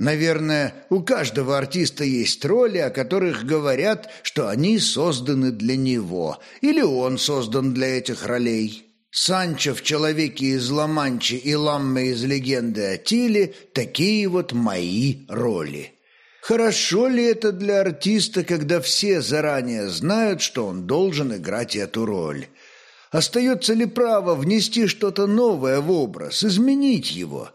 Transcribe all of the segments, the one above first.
Наверное, у каждого артиста есть роли, о которых говорят, что они созданы для него, или он создан для этих ролей. Санчо в «Человеке из Ла-Манчи» и Ламме из «Легенды о Тиле» – такие вот мои роли. Хорошо ли это для артиста, когда все заранее знают, что он должен играть эту роль? Остается ли право внести что-то новое в образ, изменить его?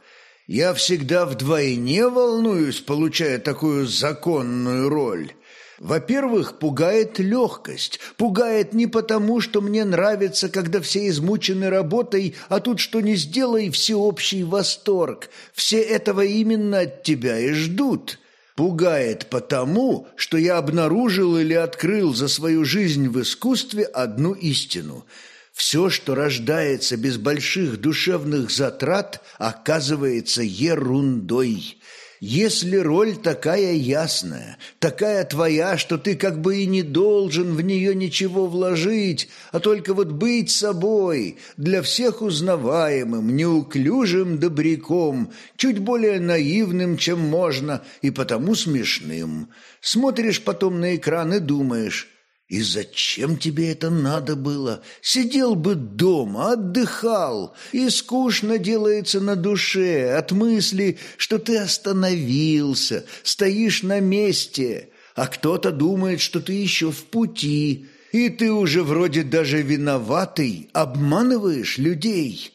Я всегда вдвойне волнуюсь, получая такую законную роль. Во-первых, пугает легкость. Пугает не потому, что мне нравится, когда все измучены работой, а тут что не сделай, всеобщий восторг. Все этого именно от тебя и ждут. Пугает потому, что я обнаружил или открыл за свою жизнь в искусстве одну истину – все, что рождается без больших душевных затрат, оказывается ерундой. Если роль такая ясная, такая твоя, что ты как бы и не должен в нее ничего вложить, а только вот быть собой, для всех узнаваемым, неуклюжим добряком, чуть более наивным, чем можно, и потому смешным. Смотришь потом на экран и думаешь, и зачем тебе это надо было? Сидел бы дома, отдыхал, и скучно делается на душе от мысли, что ты остановился, стоишь на месте, а кто-то думает, что ты еще в пути, и ты уже вроде даже виноватый, обманываешь людей.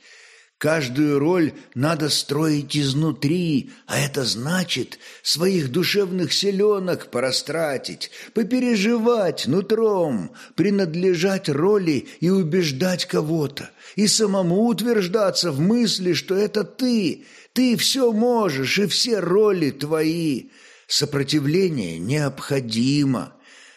Каждую роль надо строить изнутри, а это значит своих душевных селенок порастратить, попереживать нутром, принадлежать роли и убеждать кого-то, и самому утверждаться в мысли, что это ты, ты все можешь, и все роли твои. Сопротивление необходимо.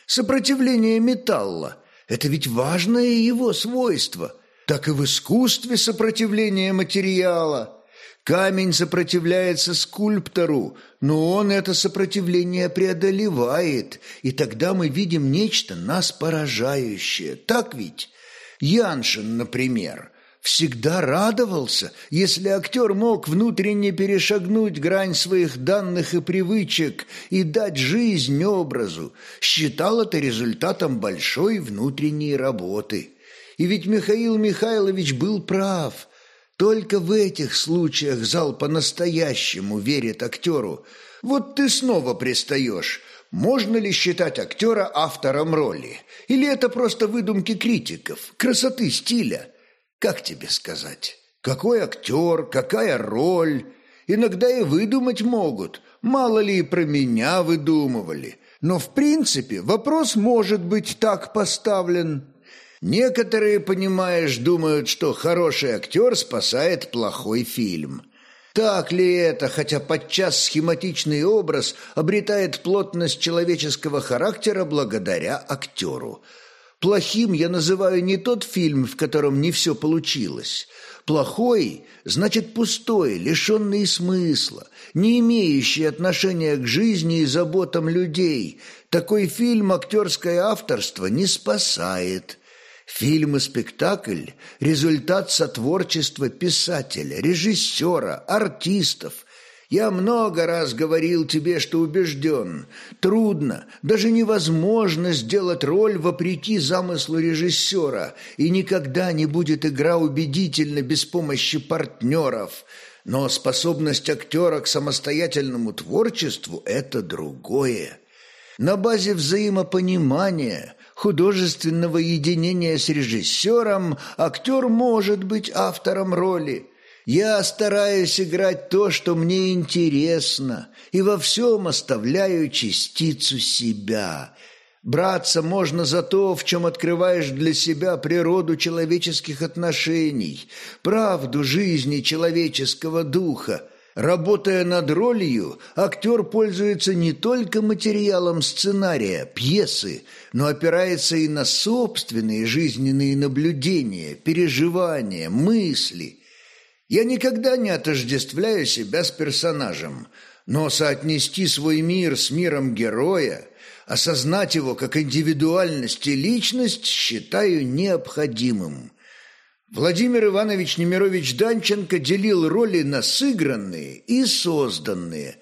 Сопротивление металла – это ведь важное его свойство – так и в искусстве сопротивление материала. Камень сопротивляется скульптору, но он это сопротивление преодолевает, и тогда мы видим нечто нас поражающее. Так ведь? Яншин, например, всегда радовался, если актер мог внутренне перешагнуть грань своих данных и привычек и дать жизнь образу, считал это результатом большой внутренней работы. И ведь Михаил Михайлович был прав. Только в этих случаях зал по-настоящему верит актеру. Вот ты снова пристаешь. Можно ли считать актера автором роли? Или это просто выдумки критиков, красоты стиля? Как тебе сказать? Какой актер, какая роль? Иногда и выдумать могут. Мало ли и про меня выдумывали. Но в принципе вопрос может быть так поставлен. Некоторые, понимаешь, думают, что хороший актер спасает плохой фильм. Так ли это, хотя подчас схематичный образ обретает плотность человеческого характера благодаря актеру? Плохим я называю не тот фильм, в котором не все получилось. Плохой значит пустой, лишенный смысла, не имеющий отношения к жизни и заботам людей. Такой фильм актерское авторство не спасает. Фильм и спектакль – результат сотворчества писателя, режиссера, артистов. Я много раз говорил тебе, что убежден. Трудно, даже невозможно сделать роль вопреки замыслу режиссера, и никогда не будет игра убедительна без помощи партнеров. Но способность актера к самостоятельному творчеству – это другое. На базе взаимопонимания – художественного единения с режиссером актер может быть автором роли. Я стараюсь играть то, что мне интересно, и во всем оставляю частицу себя. Браться можно за то, в чем открываешь для себя природу человеческих отношений, правду жизни человеческого духа, Работая над ролью, актер пользуется не только материалом сценария, пьесы, но опирается и на собственные жизненные наблюдения, переживания, мысли. Я никогда не отождествляю себя с персонажем, но соотнести свой мир с миром героя, осознать его как индивидуальность и личность считаю необходимым – Владимир Иванович Немирович Данченко делил роли на сыгранные и созданные.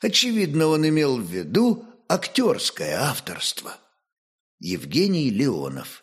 Очевидно, он имел в виду актерское авторство. Евгений Леонов